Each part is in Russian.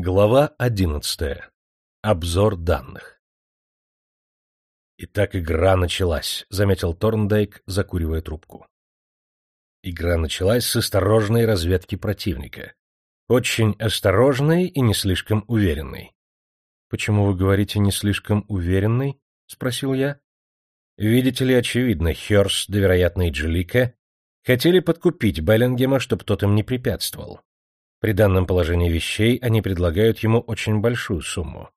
Глава одиннадцатая. Обзор данных. Итак, игра началась, заметил Торндайк, закуривая трубку. Игра началась с осторожной разведки противника. Очень осторожной и не слишком уверенной. Почему вы говорите не слишком уверенной? спросил я. Видите ли, очевидно, Хёрст, да, вероятно, и Джелика хотели подкупить Беллингема, чтобы тот им не препятствовал. При данном положении вещей они предлагают ему очень большую сумму.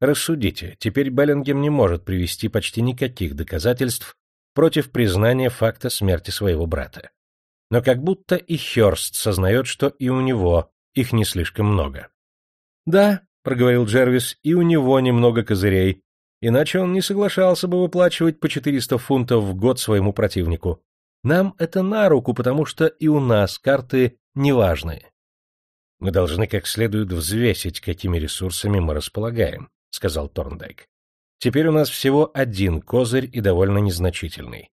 Рассудите, теперь Беллингем не может привести почти никаких доказательств против признания факта смерти своего брата. Но как будто и Хёрст сознает, что и у него их не слишком много. «Да», — проговорил Джервис, — «и у него немного козырей, иначе он не соглашался бы выплачивать по 400 фунтов в год своему противнику. Нам это на руку, потому что и у нас карты неважные. Мы должны как следует взвесить, какими ресурсами мы располагаем, сказал Торндайк. Теперь у нас всего один козырь и довольно незначительный.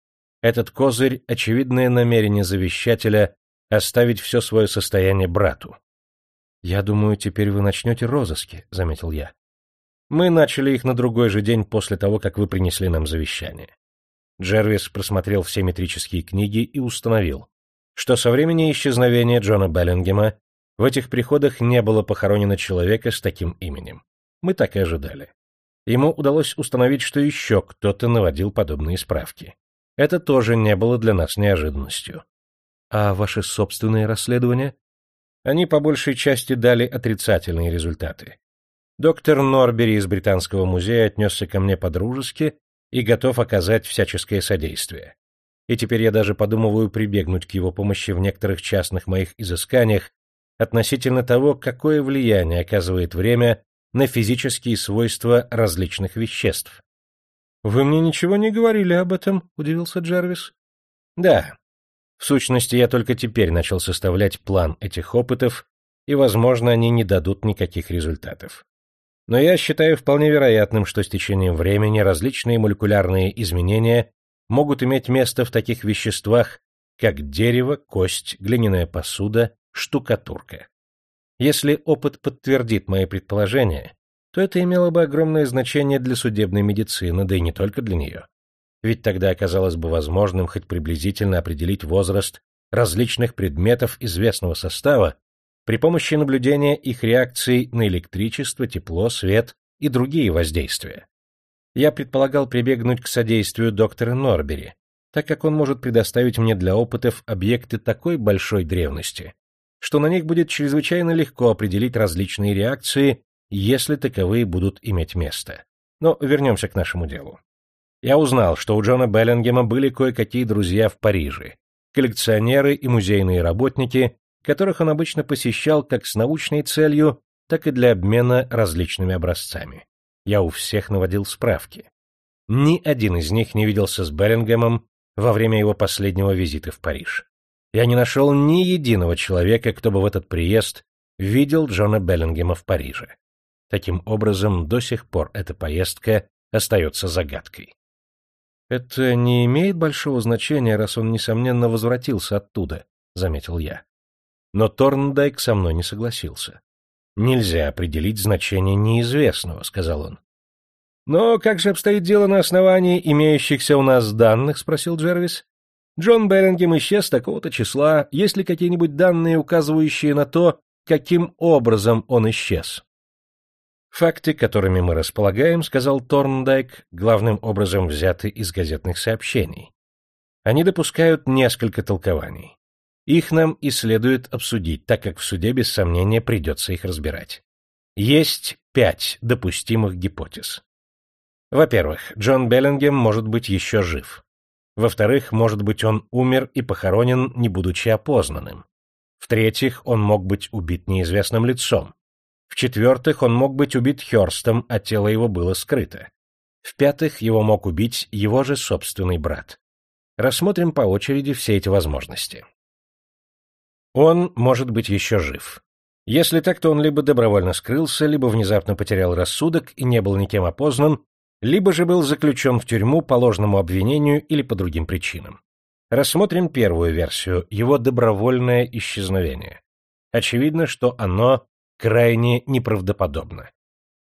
Этот козырь — очевидное намерение завещателя оставить все свое состояние брату. — Я думаю, теперь вы начнете розыски, — заметил я. Мы начали их на другой же день после того, как вы принесли нам завещание. Джервис просмотрел все метрические книги и установил, что со времени исчезновения Джона Беллингема в этих приходах не было похоронено человека с таким именем. Мы так и ожидали. Ему удалось установить, что еще кто-то наводил подобные справки. Это тоже не было для нас неожиданностью. А ваши собственные расследования? Они по большей части дали отрицательные результаты. Доктор Норбери из Британского музея отнесся ко мне по-дружески и готов оказать всяческое содействие. И теперь я даже подумываю прибегнуть к его помощи в некоторых частных моих изысканиях относительно того, какое влияние оказывает время на физические свойства различных веществ. «Вы мне ничего не говорили об этом?» — удивился Джервис. «Да. В сущности, я только теперь начал составлять план этих опытов, и, возможно, они не дадут никаких результатов. Но я считаю вполне вероятным, что с течением времени различные молекулярные изменения могут иметь место в таких веществах, как дерево, кость, глиняная посуда штукатурка. Если опыт подтвердит мои предположения, то это имело бы огромное значение для судебной медицины, да и не только для нее. Ведь тогда оказалось бы возможным хоть приблизительно определить возраст различных предметов известного состава при помощи наблюдения их реакций на электричество, тепло, свет и другие воздействия. Я предполагал прибегнуть к содействию доктора Норбери, так как он может предоставить мне для опытов объекты такой большой древности, что на них будет чрезвычайно легко определить различные реакции, если таковые будут иметь место. Но вернемся к нашему делу. Я узнал, что у Джона Беллингема были кое-какие друзья в Париже, коллекционеры и музейные работники, которых он обычно посещал как с научной целью, так и для обмена различными образцами. Я у всех наводил справки. Ни один из них не виделся с Беллингемом во время его последнего визита в Париж я не нашел ни единого человека, кто бы в этот приезд видел Джона Беллингема в Париже. Таким образом, до сих пор эта поездка остается загадкой. «Это не имеет большого значения, раз он, несомненно, возвратился оттуда», — заметил я. Но Торндайк со мной не согласился. «Нельзя определить значение неизвестного», — сказал он. «Но как же обстоит дело на основании имеющихся у нас данных?» — спросил Джервис. Джон Беллингем исчез такого-то числа. Есть ли какие-нибудь данные, указывающие на то, каким образом он исчез? Факты, которыми мы располагаем, сказал Торндайк, главным образом взяты из газетных сообщений. Они допускают несколько толкований. Их нам и следует обсудить, так как в суде без сомнения придется их разбирать. Есть пять допустимых гипотез. Во-первых, Джон Беллингем может быть еще жив. Во-вторых, может быть, он умер и похоронен, не будучи опознанным. В-третьих, он мог быть убит неизвестным лицом. В-четвертых, он мог быть убит Хёрстом, а тело его было скрыто. В-пятых, его мог убить его же собственный брат. Рассмотрим по очереди все эти возможности. Он может быть еще жив. Если так, то он либо добровольно скрылся, либо внезапно потерял рассудок и не был никем опознан, либо же был заключен в тюрьму по ложному обвинению или по другим причинам. Рассмотрим первую версию, его добровольное исчезновение. Очевидно, что оно крайне неправдоподобно.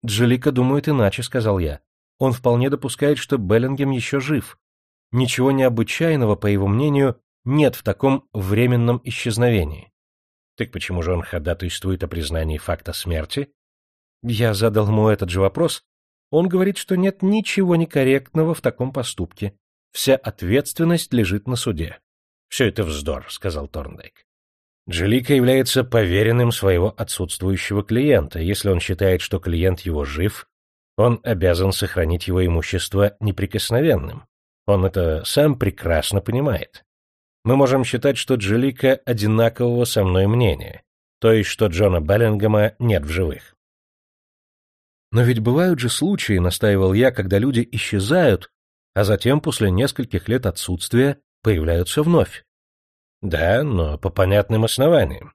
Джелика думает иначе, сказал я. Он вполне допускает, что Беллингем еще жив. Ничего необычайного, по его мнению, нет в таком временном исчезновении. Так почему же он ходатайствует о признании факта смерти? Я задал ему этот же вопрос. Он говорит, что нет ничего некорректного в таком поступке. Вся ответственность лежит на суде. — Все это вздор, — сказал Торндейк. Джелика является поверенным своего отсутствующего клиента. Если он считает, что клиент его жив, он обязан сохранить его имущество неприкосновенным. Он это сам прекрасно понимает. Мы можем считать, что Джелика одинакового со мной мнения, то есть, что Джона Беллингема нет в живых. Но ведь бывают же случаи, настаивал я, когда люди исчезают, а затем после нескольких лет отсутствия появляются вновь. Да, но по понятным основаниям.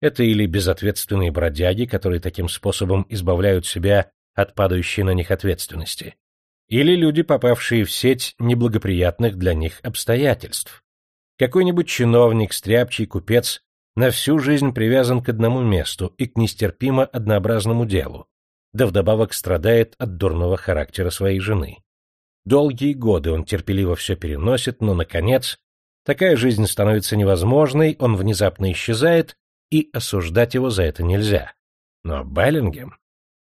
Это или безответственные бродяги, которые таким способом избавляют себя от падающей на них ответственности, или люди, попавшие в сеть неблагоприятных для них обстоятельств. Какой-нибудь чиновник, стряпчий, купец на всю жизнь привязан к одному месту и к нестерпимо однообразному делу, да вдобавок страдает от дурного характера своей жены. Долгие годы он терпеливо все переносит, но, наконец, такая жизнь становится невозможной, он внезапно исчезает, и осуждать его за это нельзя. Но Беллингем,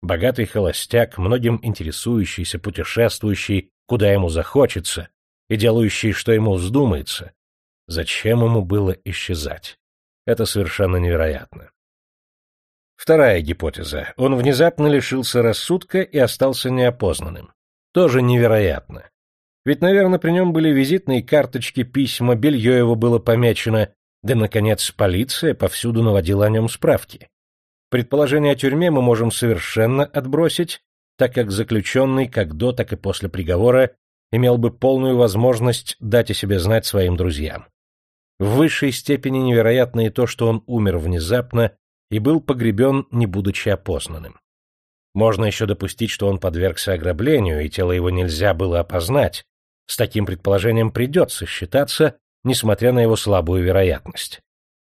богатый холостяк, многим интересующийся, путешествующий, куда ему захочется, и делающий, что ему вздумается, зачем ему было исчезать? Это совершенно невероятно. Вторая гипотеза. Он внезапно лишился рассудка и остался неопознанным. Тоже невероятно. Ведь, наверное, при нем были визитные карточки, письма, белье его было помечено, да, наконец, полиция повсюду наводила о нем справки. Предположение о тюрьме мы можем совершенно отбросить, так как заключенный как до, так и после приговора имел бы полную возможность дать о себе знать своим друзьям. В высшей степени невероятно и то, что он умер внезапно и был погребен, не будучи опознанным. Можно еще допустить, что он подвергся ограблению, и тело его нельзя было опознать. С таким предположением придется считаться, несмотря на его слабую вероятность.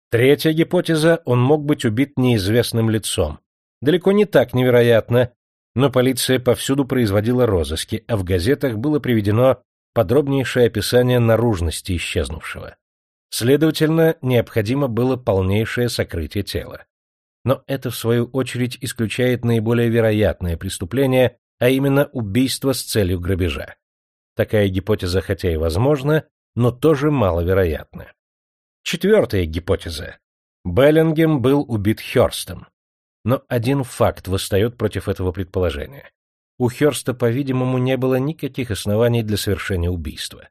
Третья гипотеза — он мог быть убит неизвестным лицом. Далеко не так невероятно, но полиция повсюду производила розыски, а в газетах было приведено подробнейшее описание наружности исчезнувшего. Следовательно, необходимо было полнейшее сокрытие тела но это, в свою очередь, исключает наиболее вероятное преступление, а именно убийство с целью грабежа. Такая гипотеза хотя и возможна, но тоже маловероятна. Четвертая гипотеза. Беллингем был убит Хёрстом. Но один факт восстает против этого предположения. У Хёрста, по-видимому, не было никаких оснований для совершения убийства.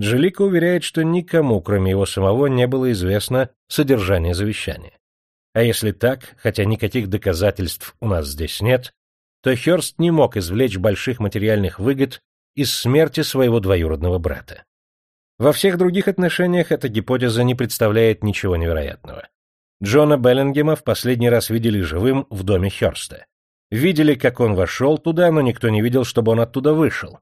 Джелика уверяет, что никому, кроме его самого, не было известно содержание завещания. А если так, хотя никаких доказательств у нас здесь нет, то Хёрст не мог извлечь больших материальных выгод из смерти своего двоюродного брата. Во всех других отношениях эта гипотеза не представляет ничего невероятного. Джона Беллингема в последний раз видели живым в доме Хёрста. Видели, как он вошел туда, но никто не видел, чтобы он оттуда вышел.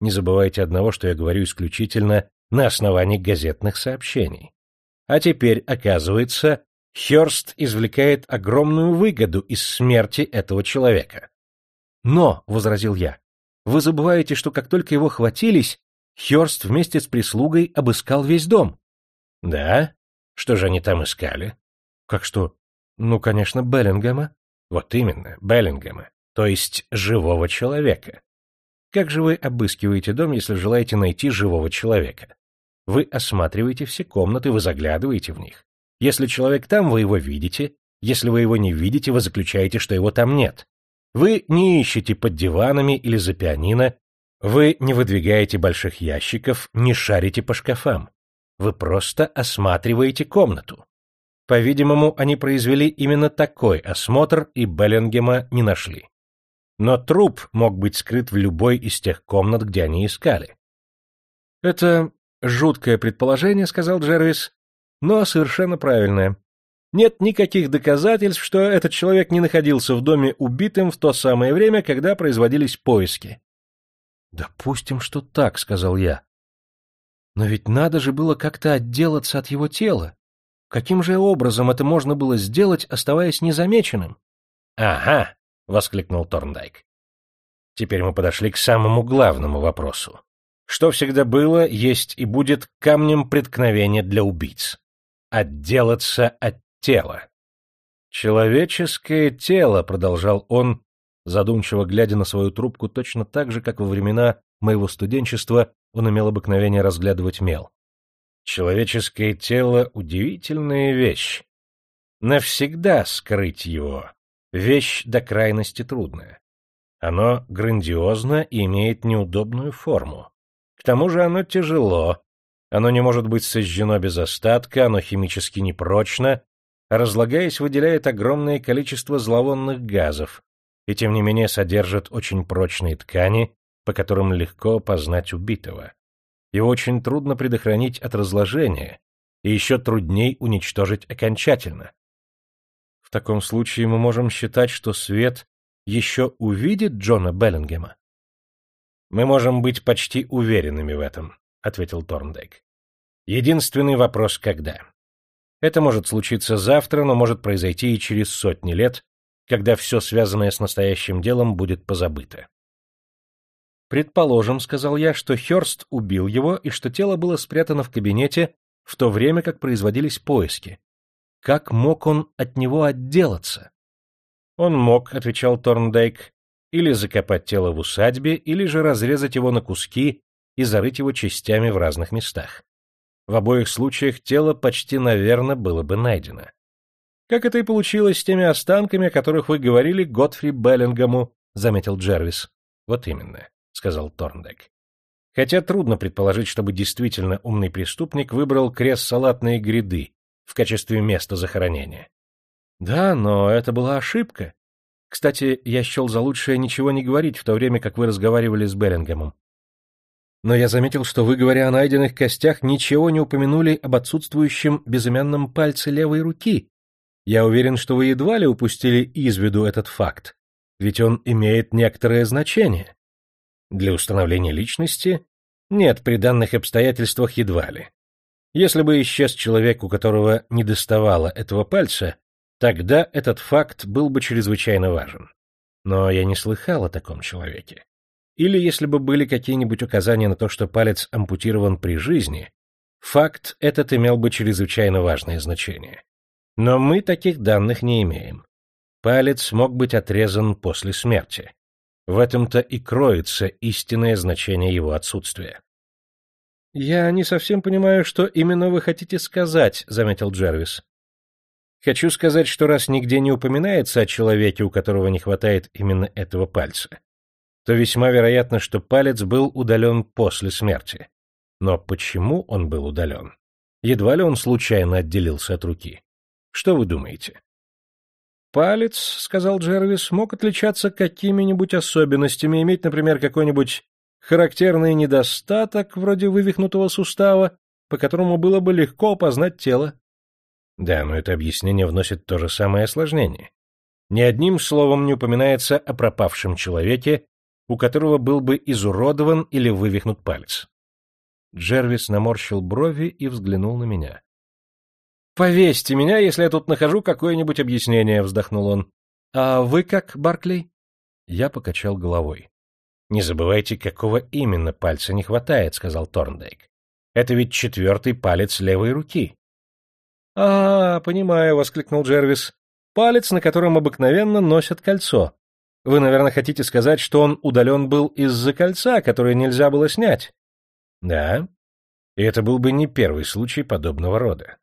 Не забывайте одного, что я говорю исключительно на основании газетных сообщений. А теперь, оказывается, Хёрст извлекает огромную выгоду из смерти этого человека. Но, — возразил я, — вы забываете, что как только его хватились, Хёрст вместе с прислугой обыскал весь дом. — Да? Что же они там искали? — Как что? Ну, конечно, Беллингема. — Вот именно, Беллингема, то есть живого человека. Как же вы обыскиваете дом, если желаете найти живого человека? Вы осматриваете все комнаты, вы заглядываете в них. Если человек там, вы его видите. Если вы его не видите, вы заключаете, что его там нет. Вы не ищете под диванами или за пианино. Вы не выдвигаете больших ящиков, не шарите по шкафам. Вы просто осматриваете комнату. По-видимому, они произвели именно такой осмотр, и Беллингема не нашли. Но труп мог быть скрыт в любой из тех комнат, где они искали. «Это жуткое предположение», — сказал Джервис, но совершенно правильное. Нет никаких доказательств, что этот человек не находился в доме убитым в то самое время, когда производились поиски. «Допустим, что так», — сказал я. «Но ведь надо же было как-то отделаться от его тела. Каким же образом это можно было сделать, оставаясь незамеченным?» Ага, воскликнул Торндайк. Теперь мы подошли к самому главному вопросу. Что всегда было, есть и будет камнем преткновения для убийц? Отделаться от тела. Человеческое тело, продолжал он, задумчиво глядя на свою трубку точно так же, как во времена моего студенчества он имел обыкновение разглядывать мел. Человеческое тело — удивительная вещь. Навсегда скрыть его — вещь до крайности трудная. Оно грандиозно и имеет неудобную форму. К тому же оно тяжело, оно не может быть сожжено без остатка, оно химически непрочно, а разлагаясь, выделяет огромное количество зловонных газов, и тем не менее содержит очень прочные ткани, по которым легко познать убитого. Его очень трудно предохранить от разложения, и еще трудней уничтожить окончательно. В таком случае мы можем считать, что свет еще увидит Джона Беллингема. Мы можем быть почти уверенными в этом, ответил Торндейк. Единственный вопрос — когда. Это может случиться завтра, но может произойти и через сотни лет, когда все связанное с настоящим делом будет позабыто. «Предположим, — сказал я, — что Хёрст убил его и что тело было спрятано в кабинете в то время, как производились поиски. Как мог он от него отделаться?» «Он мог, — отвечал Торндейк, — или закопать тело в усадьбе, или же разрезать его на куски и зарыть его частями в разных местах. В обоих случаях тело почти, наверное, было бы найдено. Как это и получилось с теми останками, о которых вы говорили Готфри Беллингому, — заметил Джервис. — Вот именно, — сказал Торндек. Хотя трудно предположить, чтобы действительно умный преступник выбрал крест салатные гряды в качестве места захоронения. Да, но это была ошибка. Кстати, я счел за лучшее ничего не говорить в то время, как вы разговаривали с Беллингемом. Но я заметил, что вы, говоря о найденных костях, ничего не упомянули об отсутствующем безымянном пальце левой руки, я уверен, что вы едва ли упустили из виду этот факт, ведь он имеет некоторое значение. Для установления личности нет, при данных обстоятельствах едва ли. Если бы исчез человек, у которого не доставало этого пальца, тогда этот факт был бы чрезвычайно важен. Но я не слыхал о таком человеке. Или если бы были какие-нибудь указания на то, что палец ампутирован при жизни, факт этот имел бы чрезвычайно важное значение. Но мы таких данных не имеем. Палец мог быть отрезан после смерти. В этом-то и кроется истинное значение его отсутствия. «Я не совсем понимаю, что именно вы хотите сказать», — заметил Джервис. «Хочу сказать, что раз нигде не упоминается о человеке, у которого не хватает именно этого пальца, то весьма вероятно, что палец был удален после смерти. Но почему он был удален? Едва ли он случайно отделился от руки. Что вы думаете? Палец, сказал Джервис, мог отличаться какими-нибудь особенностями, иметь, например, какой-нибудь характерный недостаток, вроде вывихнутого сустава, по которому было бы легко опознать тело. Да, но это объяснение вносит то же самое осложнение. Ни одним словом не упоминается о пропавшем человеке, у которого был бы изуродован или вывихнут палец. Джервис наморщил брови и взглянул на меня. «Повесьте меня, если я тут нахожу какое-нибудь объяснение», — вздохнул он. «А вы как, Барклey?» Я покачал головой. «Не забывайте, какого именно пальца не хватает», — сказал Торндейк. «Это ведь четвертый палец левой руки». «А, понимаю», — воскликнул Джервис. «Палец, на котором обыкновенно носят кольцо. Вы, наверное, хотите сказать, что он удален был из-за кольца, которое нельзя было снять?» «Да. И это был бы не первый случай подобного рода.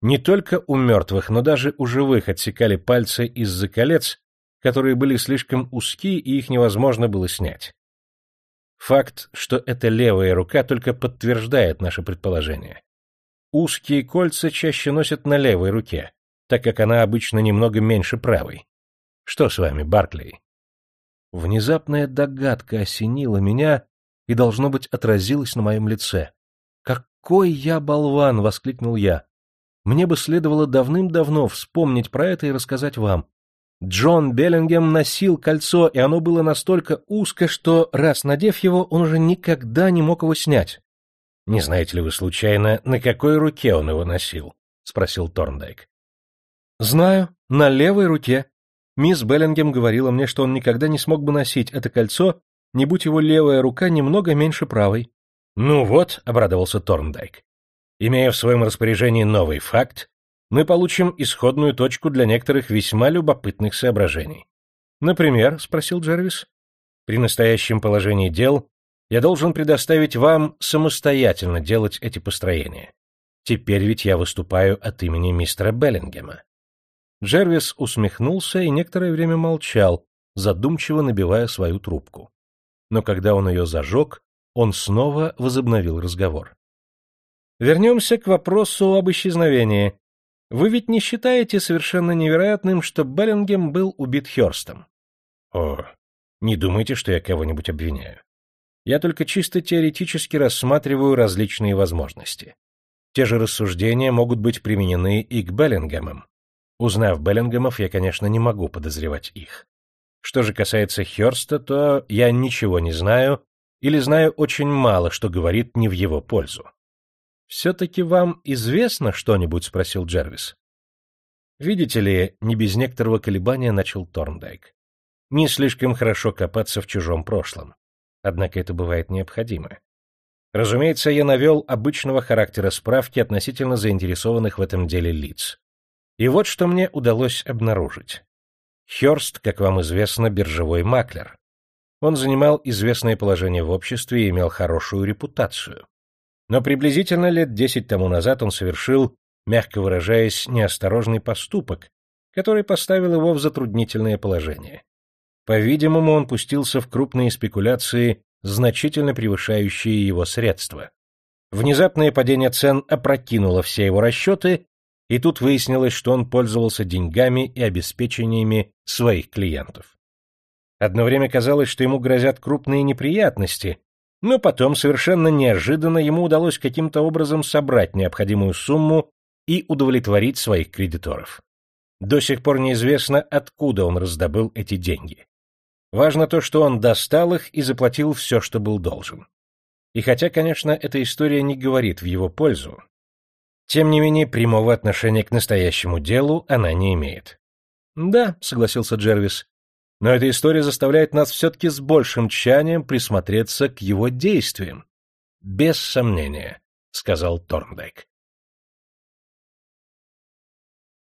Не только у мертвых, но даже у живых отсекали пальцы из-за колец, которые были слишком узки и их невозможно было снять. Факт, что это левая рука, только подтверждает наше предположение. Узкие кольца чаще носят на левой руке, так как она обычно немного меньше правой. Что с вами, Барклey? Внезапная догадка осенила меня и, должно быть, отразилась на моем лице. «Какой я болван!» — воскликнул я. Мне бы следовало давным-давно вспомнить про это и рассказать вам. Джон Беллингем носил кольцо, и оно было настолько узко, что, раз надев его, он уже никогда не мог его снять. — Не знаете ли вы, случайно, на какой руке он его носил? — спросил Торндайк. — Знаю, на левой руке. Мисс Беллингем говорила мне, что он никогда не смог бы носить это кольцо, не будь его левая рука немного меньше правой. Ну вот, обрадовался Торндайк. Имея в своем распоряжении новый факт, мы получим исходную точку для некоторых весьма любопытных соображений. Например, спросил Джервис. При настоящем положении дел я должен предоставить вам самостоятельно делать эти построения. Теперь ведь я выступаю от имени мистера Беллингема. Джервис усмехнулся и некоторое время молчал, задумчиво набивая свою трубку. Но когда он ее зажег, он снова возобновил разговор. Вернемся к вопросу об исчезновении. Вы ведь не считаете совершенно невероятным, что Беллингем был убит Хёрстом? О, не думайте, что я кого-нибудь обвиняю. Я только чисто теоретически рассматриваю различные возможности. Те же рассуждения могут быть применены и к Беллингемам. Узнав Беллингемов, я, конечно, не могу подозревать их. Что же касается Хёрста, то я ничего не знаю или знаю очень мало, что говорит не в его пользу. «Все-таки вам известно что-нибудь?» — спросил Джервис. «Видите ли, не без некоторого колебания начал Торндайк. Не слишком хорошо копаться в чужом прошлом. Однако это бывает необходимо. Разумеется, я навел обычного характера справки относительно заинтересованных в этом деле лиц. И вот что мне удалось обнаружить. Хёрст, как вам известно, биржевой маклер. Он занимал известное положение в обществе и имел хорошую репутацию. Но приблизительно лет десять тому назад он совершил, мягко выражаясь, неосторожный поступок, который поставил его в затруднительное положение. По-видимому, он пустился в крупные спекуляции, значительно превышающие его средства. Внезапное падение цен опрокинуло все его расчеты, и тут выяснилось, что он пользовался деньгами и обеспечениями своих клиентов. Одно время казалось, что ему грозят крупные неприятности, но потом совершенно неожиданно ему удалось каким-то образом собрать необходимую сумму и удовлетворить своих кредиторов. До сих пор неизвестно, откуда он раздобыл эти деньги. Важно то, что он достал их и заплатил все, что был должен. И хотя, конечно, эта история не говорит в его пользу, тем не менее прямого отношения к настоящему делу она не имеет. «Да», — согласился Джервис, но эта история заставляет нас все-таки с большим тщанием присмотреться к его действиям. — Без сомнения, — сказал Торндайк.